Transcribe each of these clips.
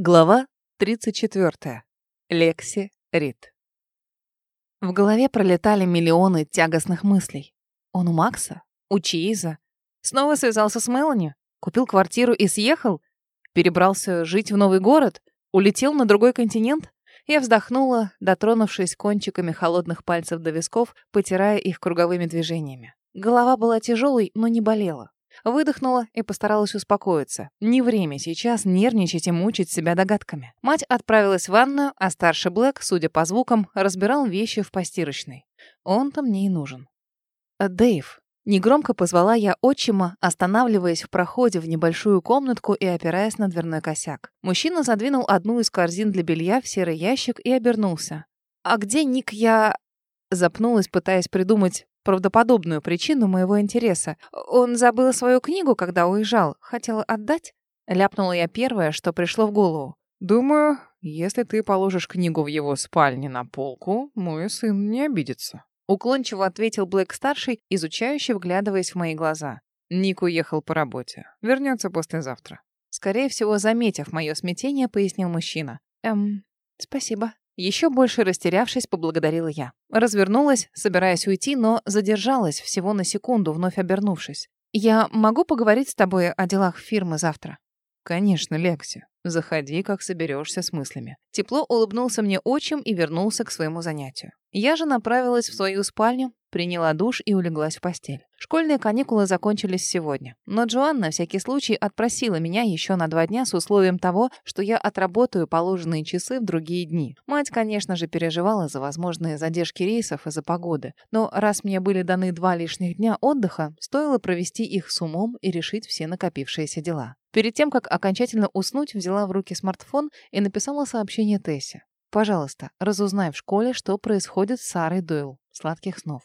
Глава 34. Лекси Рид. В голове пролетали миллионы тягостных мыслей. Он у Макса? У Чейза? Снова связался с Мелани? Купил квартиру и съехал? Перебрался жить в новый город? Улетел на другой континент? Я вздохнула, дотронувшись кончиками холодных пальцев до висков, потирая их круговыми движениями. Голова была тяжелой, но не болела. Выдохнула и постаралась успокоиться. Не время сейчас нервничать и мучить себя догадками. Мать отправилась в ванную, а старший Блэк, судя по звукам, разбирал вещи в постирочной. Он-то мне и нужен. «Э, «Дэйв», Негромко позвала я отчима, останавливаясь в проходе в небольшую комнатку и опираясь на дверной косяк. Мужчина задвинул одну из корзин для белья в серый ящик и обернулся. «А где Ник я...» Запнулась, пытаясь придумать правдоподобную причину моего интереса. Он забыл свою книгу, когда уезжал. Хотел отдать? Ляпнула я первое, что пришло в голову. Думаю, если ты положишь книгу в его спальне на полку, мой сын не обидится. Уклончиво ответил Блэк-старший, изучающий, вглядываясь в мои глаза. Ник уехал по работе. Вернется послезавтра. Скорее всего, заметив мое смятение, пояснил мужчина. Эм, спасибо. Еще больше растерявшись, поблагодарила я. Развернулась, собираясь уйти, но задержалась всего на секунду, вновь обернувшись. «Я могу поговорить с тобой о делах фирмы завтра?» «Конечно, Лекси. Заходи, как соберешься с мыслями». Тепло улыбнулся мне отчим и вернулся к своему занятию. Я же направилась в свою спальню, приняла душ и улеглась в постель. Школьные каникулы закончились сегодня, но Джоан на всякий случай отпросила меня еще на два дня с условием того, что я отработаю положенные часы в другие дни. Мать, конечно же, переживала за возможные задержки рейсов из-за погоды, но раз мне были даны два лишних дня отдыха, стоило провести их с умом и решить все накопившиеся дела. Перед тем, как окончательно уснуть, взяла в руки смартфон и написала сообщение Тессе. Пожалуйста, разузнай в школе, что происходит с Сарой Дойл. Сладких снов.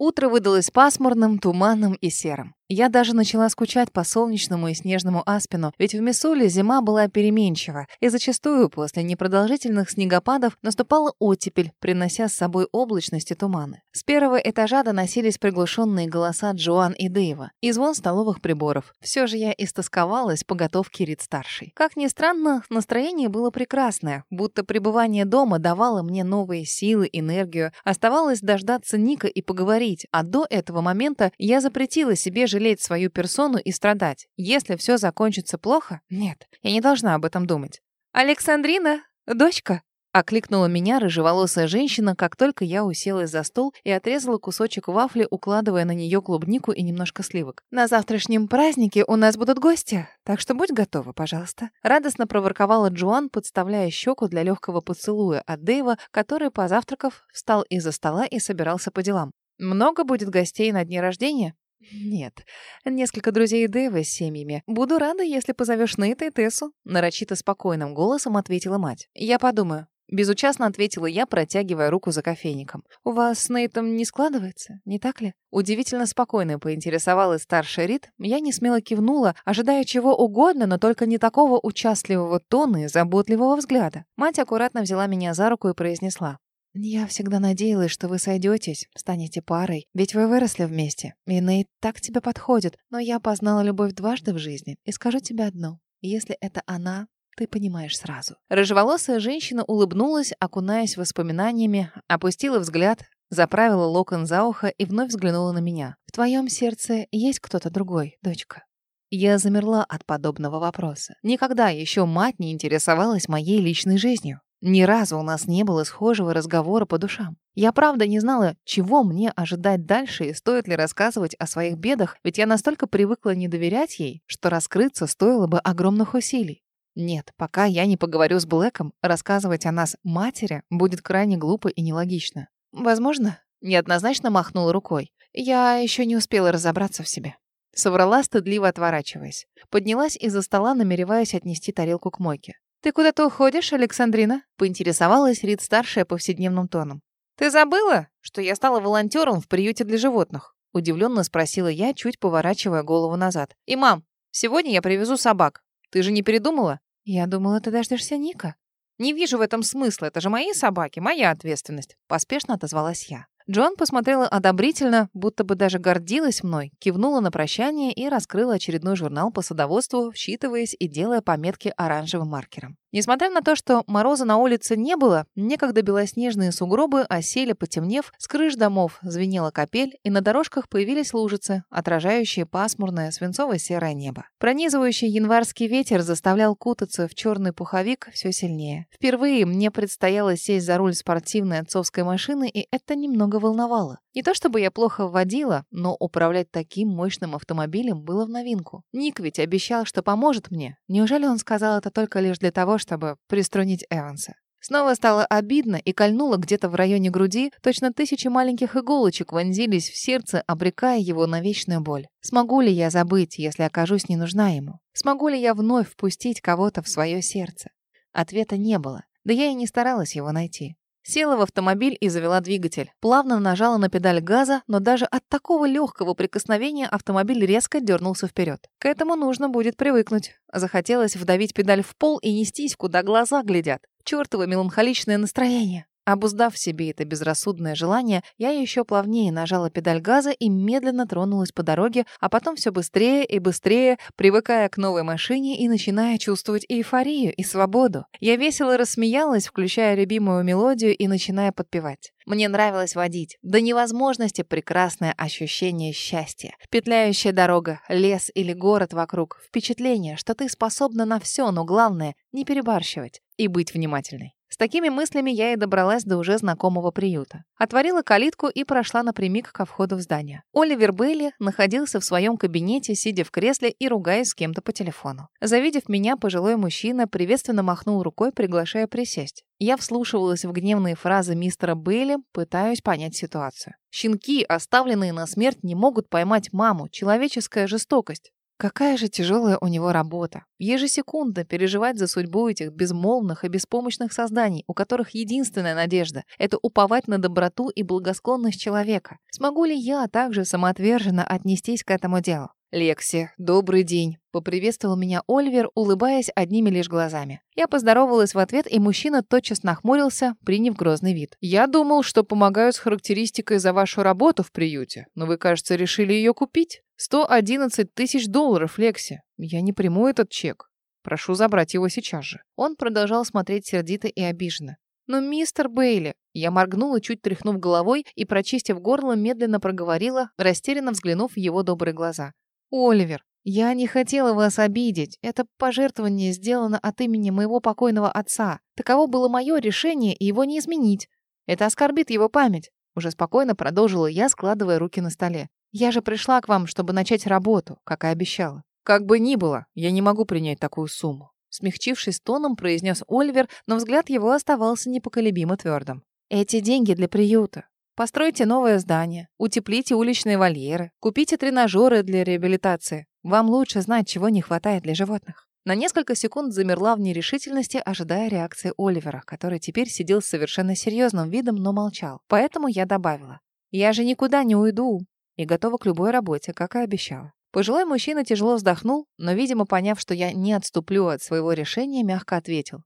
Утро выдалось пасмурным, туманным и серым. Я даже начала скучать по солнечному и снежному Аспину, ведь в Миссули зима была переменчива, и зачастую после непродолжительных снегопадов наступала оттепель, принося с собой облачность и туманы. С первого этажа доносились приглушенные голоса Джоан и Дэйва и звон столовых приборов. Все же я истосковалась по готовке Рид-старший. Как ни странно, настроение было прекрасное, будто пребывание дома давало мне новые силы, энергию. Оставалось дождаться Ника и поговорить, а до этого момента я запретила себе жалеть жалеть свою персону и страдать. Если все закончится плохо, нет, я не должна об этом думать. «Александрина, дочка!» Окликнула меня рыжеволосая женщина, как только я уселась за стол и отрезала кусочек вафли, укладывая на нее клубнику и немножко сливок. «На завтрашнем празднике у нас будут гости, так что будь готова, пожалуйста». Радостно проворковала Джоан, подставляя щеку для легкого поцелуя от Дэйва, который, позавтракав, встал из-за стола и собирался по делам. «Много будет гостей на дне рождения?» «Нет. Несколько друзей Дэвы с семьями. Буду рада, если позовешь Нейта и Тессу», — нарочито спокойным голосом ответила мать. «Я подумаю». Безучастно ответила я, протягивая руку за кофейником. «У вас с Нейтом не складывается, не так ли?» Удивительно спокойно поинтересовалась старшая Рит. Я не смело кивнула, ожидая чего угодно, но только не такого участливого тона и заботливого взгляда. Мать аккуратно взяла меня за руку и произнесла. «Я всегда надеялась, что вы сойдетесь, станете парой, ведь вы выросли вместе, и Нейт так тебе подходит, но я познала любовь дважды в жизни, и скажу тебе одно, если это она, ты понимаешь сразу». Рыжеволосая женщина улыбнулась, окунаясь воспоминаниями, опустила взгляд, заправила локон за ухо и вновь взглянула на меня. «В твоем сердце есть кто-то другой, дочка?» Я замерла от подобного вопроса. Никогда еще мать не интересовалась моей личной жизнью. Ни разу у нас не было схожего разговора по душам. Я правда не знала, чего мне ожидать дальше и стоит ли рассказывать о своих бедах, ведь я настолько привыкла не доверять ей, что раскрыться стоило бы огромных усилий. Нет, пока я не поговорю с Блэком, рассказывать о нас матери будет крайне глупо и нелогично. Возможно, неоднозначно махнула рукой. Я еще не успела разобраться в себе. Соврала, стыдливо отворачиваясь. Поднялась из-за стола, намереваясь отнести тарелку к мойке. «Ты куда-то уходишь, Александрина?» — поинтересовалась Рид-старшая повседневным тоном. «Ты забыла, что я стала волонтером в приюте для животных?» — удивленно спросила я, чуть поворачивая голову назад. «И, мам, сегодня я привезу собак. Ты же не передумала?» «Я думала, ты дождешься Ника». «Не вижу в этом смысла. Это же мои собаки, моя ответственность», — поспешно отозвалась я. Джоан посмотрела одобрительно, будто бы даже гордилась мной, кивнула на прощание и раскрыла очередной журнал по садоводству, вчитываясь и делая пометки оранжевым маркером. Несмотря на то, что мороза на улице не было, некогда белоснежные сугробы осели, потемнев, с крыш домов звенела капель, и на дорожках появились лужицы, отражающие пасмурное свинцово-серое небо. Пронизывающий январский ветер заставлял кутаться в черный пуховик все сильнее. Впервые мне предстояло сесть за руль спортивной отцовской машины, и это немного волновало. Не то чтобы я плохо водила, но управлять таким мощным автомобилем было в новинку. Ник ведь обещал, что поможет мне. Неужели он сказал это только лишь для того, чтобы приструнить Эванса? Снова стало обидно и кольнуло где-то в районе груди, точно тысячи маленьких иголочек вонзились в сердце, обрекая его на вечную боль. Смогу ли я забыть, если окажусь не нужна ему? Смогу ли я вновь впустить кого-то в свое сердце? Ответа не было, да я и не старалась его найти. Села в автомобиль и завела двигатель. Плавно нажала на педаль газа, но даже от такого легкого прикосновения автомобиль резко дернулся вперед. К этому нужно будет привыкнуть. Захотелось вдавить педаль в пол и нестись, куда глаза глядят. Чёртово меланхоличное настроение. Обуздав в себе это безрассудное желание, я еще плавнее нажала педаль газа и медленно тронулась по дороге, а потом все быстрее и быстрее, привыкая к новой машине и начиная чувствовать эйфорию и свободу. Я весело рассмеялась, включая любимую мелодию и начиная подпевать. Мне нравилось водить. До невозможности прекрасное ощущение счастья. Петляющая дорога, лес или город вокруг. Впечатление, что ты способна на все, но главное — не перебарщивать и быть внимательной. Такими мыслями я и добралась до уже знакомого приюта. Отворила калитку и прошла напрямик ко входу в здание. Оливер Бейли находился в своем кабинете, сидя в кресле и ругаясь с кем-то по телефону. Завидев меня, пожилой мужчина приветственно махнул рукой, приглашая присесть. Я вслушивалась в гневные фразы мистера Бейли, пытаюсь понять ситуацию. Щенки, оставленные на смерть, не могут поймать маму. Человеческая жестокость. Какая же тяжелая у него работа. Ежесекундно переживать за судьбу этих безмолвных и беспомощных созданий, у которых единственная надежда — это уповать на доброту и благосклонность человека. Смогу ли я также самоотверженно отнестись к этому делу? «Лекси, добрый день», — поприветствовал меня Ольвер, улыбаясь одними лишь глазами. Я поздоровалась в ответ, и мужчина тотчас нахмурился, приняв грозный вид. «Я думал, что помогаю с характеристикой за вашу работу в приюте, но вы, кажется, решили ее купить. 111 тысяч долларов, Лекси. Я не приму этот чек. Прошу забрать его сейчас же». Он продолжал смотреть сердито и обиженно. «Но мистер Бейли...» Я моргнула, чуть тряхнув головой и, прочистив горло, медленно проговорила, растерянно взглянув в его добрые глаза. «Оливер, я не хотела вас обидеть. Это пожертвование сделано от имени моего покойного отца. Таково было мое решение, и его не изменить. Это оскорбит его память». Уже спокойно продолжила я, складывая руки на столе. «Я же пришла к вам, чтобы начать работу, как и обещала». «Как бы ни было, я не могу принять такую сумму», смягчившись тоном, произнес Оливер, но взгляд его оставался непоколебимо твердым. «Эти деньги для приюта. Постройте новое здание, утеплите уличные вольеры, купите тренажеры для реабилитации. Вам лучше знать, чего не хватает для животных. На несколько секунд замерла в нерешительности, ожидая реакции Оливера, который теперь сидел с совершенно серьезным видом, но молчал. Поэтому я добавила. «Я же никуда не уйду и готова к любой работе, как и обещала». Пожилой мужчина тяжело вздохнул, но, видимо, поняв, что я не отступлю от своего решения, мягко ответил.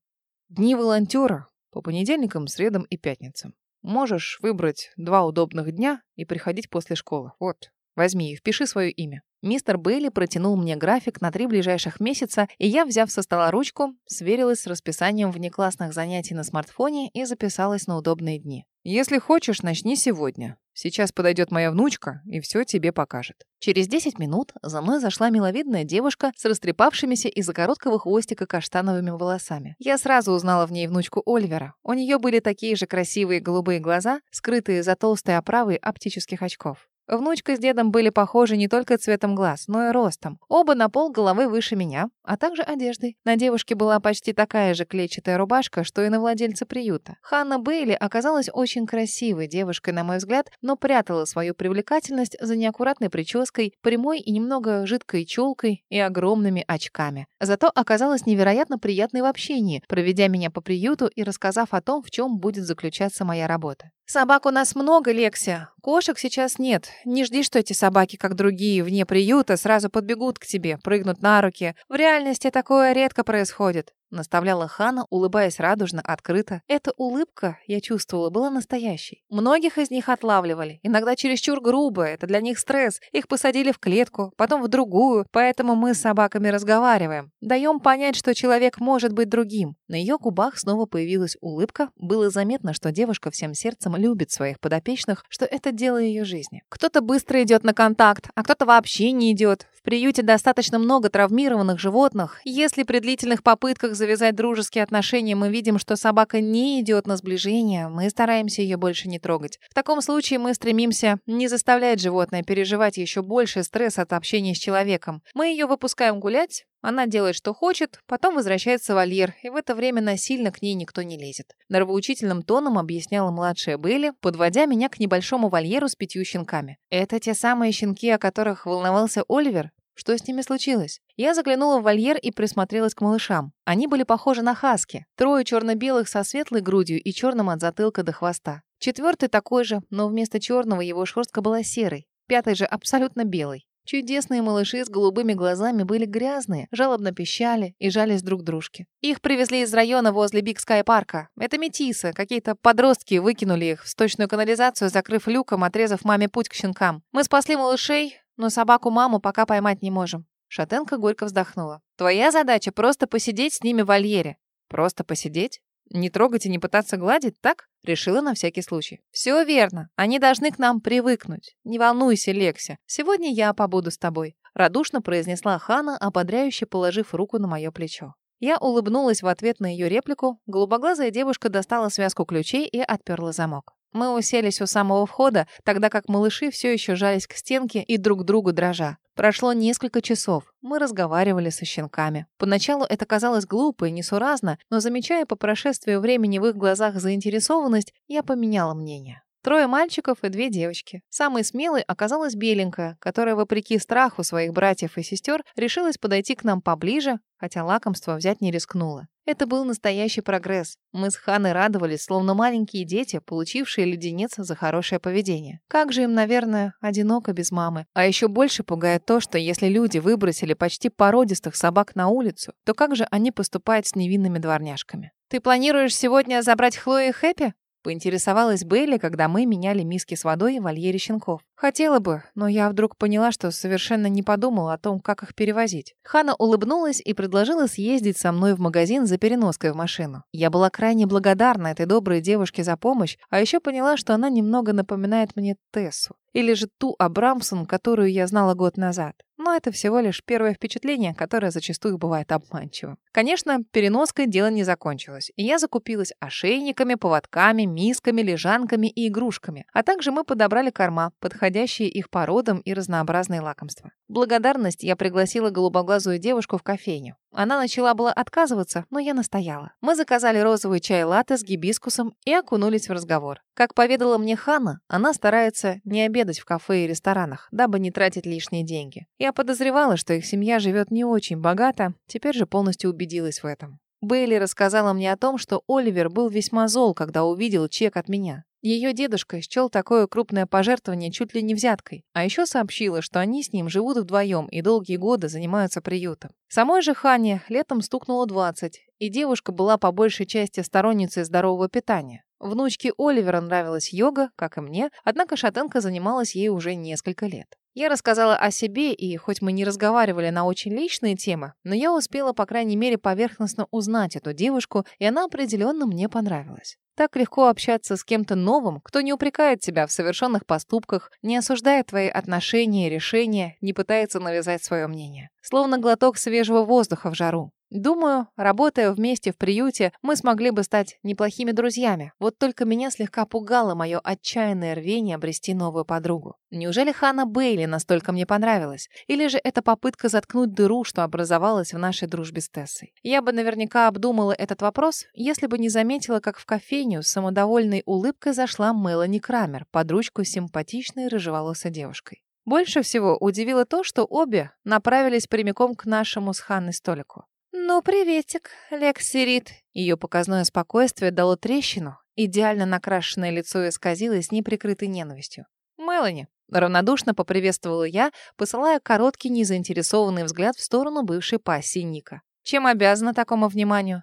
«Дни волонтера по понедельникам, средам и пятницам. Можешь выбрать два удобных дня и приходить после школы. Вот, возьми и впиши свое имя. Мистер Бейли протянул мне график на три ближайших месяца, и я, взяв со стола ручку, сверилась с расписанием внеклассных занятий на смартфоне и записалась на удобные дни. «Если хочешь, начни сегодня. Сейчас подойдет моя внучка и все тебе покажет». Через 10 минут за мной зашла миловидная девушка с растрепавшимися из-за короткого хвостика каштановыми волосами. Я сразу узнала в ней внучку Ольвера. У нее были такие же красивые голубые глаза, скрытые за толстой оправой оптических очков. Внучка с дедом были похожи не только цветом глаз, но и ростом. Оба на пол головы выше меня, а также одеждой. На девушке была почти такая же клетчатая рубашка, что и на владельца приюта. Ханна Бейли оказалась очень красивой девушкой, на мой взгляд, но прятала свою привлекательность за неаккуратной прической, прямой и немного жидкой челкой и огромными очками. Зато оказалась невероятно приятной в общении, проведя меня по приюту и рассказав о том, в чем будет заключаться моя работа. «Собак у нас много, Лексия. Кошек сейчас нет. Не жди, что эти собаки, как другие, вне приюта, сразу подбегут к тебе, прыгнут на руки. В реальности такое редко происходит. Наставляла Хана, улыбаясь радужно, открыто. Эта улыбка, я чувствовала, была настоящей. Многих из них отлавливали, иногда чересчур грубо, это для них стресс. Их посадили в клетку, потом в другую, поэтому мы с собаками разговариваем. Даем понять, что человек может быть другим. На ее губах снова появилась улыбка. Было заметно, что девушка всем сердцем любит своих подопечных, что это дело ее жизни. Кто-то быстро идет на контакт, а кто-то вообще не идет. В приюте достаточно много травмированных животных. Если при длительных попытках завязать дружеские отношения мы видим, что собака не идет на сближение, мы стараемся ее больше не трогать. В таком случае мы стремимся не заставлять животное переживать еще больше стресс от общения с человеком. Мы ее выпускаем гулять, она делает, что хочет, потом возвращается в вольер, и в это время насильно к ней никто не лезет. Нравоучительным тоном объясняла младшая Белли, подводя меня к небольшому вольеру с пятью щенками. Это те самые щенки, о которых волновался Оливер? Что с ними случилось? Я заглянула в вольер и присмотрелась к малышам. Они были похожи на хаски. Трое черно-белых со светлой грудью и черным от затылка до хвоста. Четвертый такой же, но вместо черного его шерстка была серой. Пятый же абсолютно белый. Чудесные малыши с голубыми глазами были грязные, жалобно пищали и жались друг к дружке. Их привезли из района возле Биг Скай парка. Это метисы, какие-то подростки выкинули их в сточную канализацию, закрыв люком, отрезав маме путь к щенкам. Мы спасли малышей, но собаку-маму пока поймать не можем. Шатенка горько вздохнула. Твоя задача просто посидеть с ними в вольере. Просто посидеть? Не трогать и не пытаться гладить, так? Решила на всякий случай. Все верно. Они должны к нам привыкнуть. Не волнуйся, Лекся. Сегодня я побуду с тобой. Радушно произнесла Хана, ободряюще положив руку на мое плечо. Я улыбнулась в ответ на ее реплику. Голубоглазая девушка достала связку ключей и отперла замок. Мы уселись у самого входа, тогда как малыши все еще жались к стенке и друг другу дрожа. Прошло несколько часов. Мы разговаривали со щенками. Поначалу это казалось глупо и несуразно, но замечая по прошествию времени в их глазах заинтересованность, я поменяла мнение. Трое мальчиков и две девочки. Самой смелой оказалась беленькая, которая, вопреки страху своих братьев и сестер, решилась подойти к нам поближе, хотя лакомство взять не рискнула. Это был настоящий прогресс. Мы с Ханой радовались, словно маленькие дети, получившие леденец за хорошее поведение. Как же им, наверное, одиноко без мамы. А еще больше пугает то, что если люди выбросили почти породистых собак на улицу, то как же они поступают с невинными дворняжками? «Ты планируешь сегодня забрать Хлою и Хэппи?» Поинтересовалась Бейли, когда мы меняли миски с водой в вольере щенков. Хотела бы, но я вдруг поняла, что совершенно не подумала о том, как их перевозить. Хана улыбнулась и предложила съездить со мной в магазин за переноской в машину. Я была крайне благодарна этой доброй девушке за помощь, а еще поняла, что она немного напоминает мне Тессу. Или же ту Абрамсон, которую я знала год назад. Но это всего лишь первое впечатление, которое зачастую бывает обманчивым. Конечно, переноской дело не закончилось, и я закупилась ошейниками, поводками, мисками, лежанками и игрушками. А также мы подобрали корма, подходящие их породам и разнообразные лакомства. благодарность я пригласила голубоглазую девушку в кофейню. Она начала было отказываться, но я настояла. Мы заказали розовый чай латте с гибискусом и окунулись в разговор. Как поведала мне Ханна, она старается не обедать в кафе и ресторанах, дабы не тратить лишние деньги. Я подозревала, что их семья живет не очень богато, теперь же полностью убедилась в этом. Бейли рассказала мне о том, что Оливер был весьма зол, когда увидел чек от меня. Ее дедушка счел такое крупное пожертвование чуть ли не взяткой, а еще сообщила, что они с ним живут вдвоем и долгие годы занимаются приютом. Самой же Хане летом стукнуло 20, и девушка была по большей части сторонницей здорового питания. Внучке Оливера нравилась йога, как и мне, однако шатенка занималась ей уже несколько лет. Я рассказала о себе, и хоть мы не разговаривали на очень личные темы, но я успела, по крайней мере, поверхностно узнать эту девушку, и она определенно мне понравилась. Так легко общаться с кем-то новым, кто не упрекает тебя в совершенных поступках, не осуждает твои отношения и решения, не пытается навязать свое мнение. Словно глоток свежего воздуха в жару. Думаю, работая вместе в приюте, мы смогли бы стать неплохими друзьями. Вот только меня слегка пугало мое отчаянное рвение обрести новую подругу. Неужели Ханна Бейли настолько мне понравилась? Или же это попытка заткнуть дыру, что образовалась в нашей дружбе с Тессой? Я бы наверняка обдумала этот вопрос, если бы не заметила, как в кофейню с самодовольной улыбкой зашла Мелани Крамер под ручку симпатичной рыжеволосой девушкой. Больше всего удивило то, что обе направились прямиком к нашему с Ханной столику. «Ну, приветик, Лекси Рид». Ее показное спокойствие дало трещину. Идеально накрашенное лицо исказилось неприкрытой ненавистью. «Мелани», — равнодушно поприветствовала я, посылая короткий незаинтересованный взгляд в сторону бывшей пассии Ника. Чем обязана такому вниманию?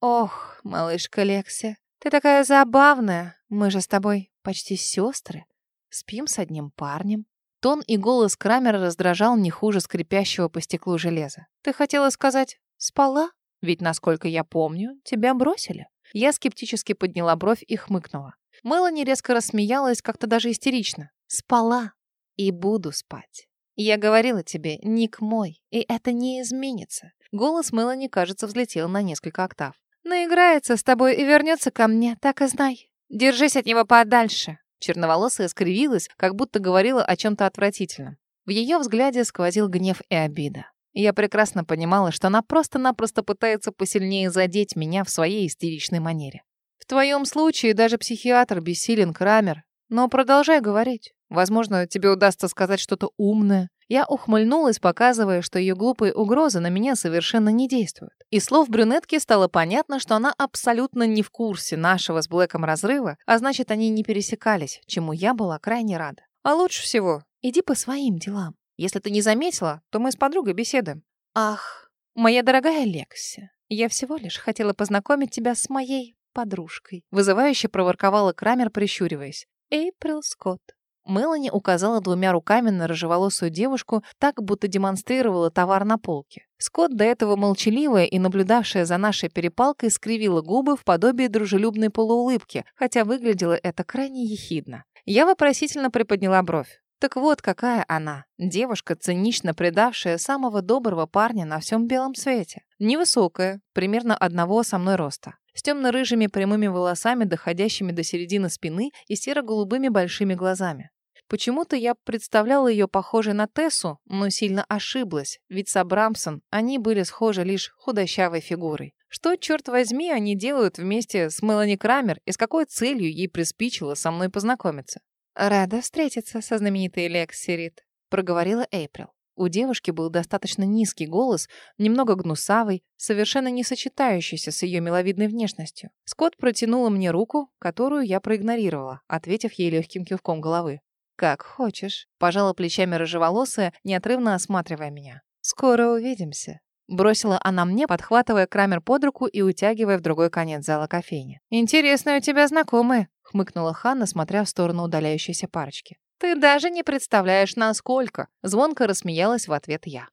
Ох, малышка Лекси, ты такая забавная. Мы же с тобой почти сестры. Спим с одним парнем. Тон и голос Крамера раздражал не хуже скрипящего по стеклу железа. Ты хотела сказать «спала»? Ведь, насколько я помню, тебя бросили. Я скептически подняла бровь и хмыкнула. Мелани резко рассмеялась, как-то даже истерично. «Спала. И буду спать. Я говорила тебе, Ник мой, и это не изменится». Голос Мелани, кажется, взлетел на несколько октав. «Наиграется с тобой и вернется ко мне, так и знай. Держись от него подальше». Черноволосая скривилась, как будто говорила о чем-то отвратительном. В ее взгляде сквозил гнев и обида. Я прекрасно понимала, что она просто-напросто пытается посильнее задеть меня в своей истеричной манере. В твоем случае даже психиатр бессилен, Крамер. Но продолжай говорить. Возможно, тебе удастся сказать что-то умное. Я ухмыльнулась, показывая, что ее глупые угрозы на меня совершенно не действуют. Из слов брюнетки стало понятно, что она абсолютно не в курсе нашего с Блэком разрыва, а значит, они не пересекались, чему я была крайне рада. А лучше всего, иди по своим делам. Если ты не заметила, то мы с подругой беседуем. Ах, моя дорогая Лекси, я всего лишь хотела познакомить тебя с моей подружкой. Вызывающе проворковала Крамер, прищуриваясь. Эйприл Скотт. Мелани указала двумя руками на рыжеволосую девушку, так будто демонстрировала товар на полке. Скотт, до этого молчаливая и наблюдавшая за нашей перепалкой, скривила губы в подобии дружелюбной полуулыбки, хотя выглядело это крайне ехидно. Я вопросительно приподняла бровь. Так вот, какая она. Девушка, цинично предавшая самого доброго парня на всем белом свете. Невысокая, примерно одного со мной роста. С темно-рыжими прямыми волосами, доходящими до середины спины и серо-голубыми большими глазами. Почему-то я представляла ее похожей на Тессу, но сильно ошиблась, ведь с Абрамсон они были схожи лишь худощавой фигурой. Что, черт возьми, они делают вместе с Мелани Крамер и с какой целью ей приспичило со мной познакомиться? «Рада встретиться со знаменитой Лекси Рид», — проговорила Эйприл. У девушки был достаточно низкий голос, немного гнусавый, совершенно не сочетающийся с ее миловидной внешностью. Скотт протянула мне руку, которую я проигнорировала, ответив ей легким кивком головы. «Как хочешь», — пожала плечами рыжеволосая, неотрывно осматривая меня. «Скоро увидимся». Бросила она мне, подхватывая Крамер под руку и утягивая в другой конец зала кофейни. «Интересные у тебя знакомые», — хмыкнула Ханна, смотря в сторону удаляющейся парочки. «Ты даже не представляешь, насколько!» Звонко рассмеялась в ответ я.